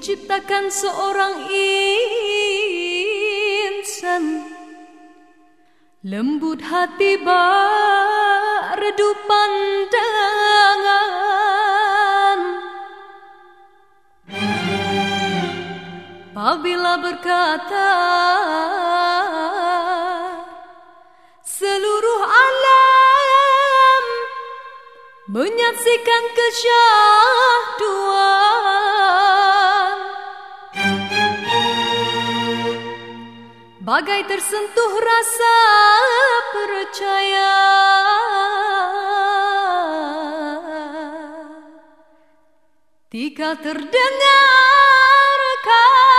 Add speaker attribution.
Speaker 1: diciptakan seorang insan. Lembut hati bak redup pandangan Apabila berkata Seluruh alam Menyaksikan kesyahduan Bagai tersentuh rasa percaya. Tika terdengarkan jauh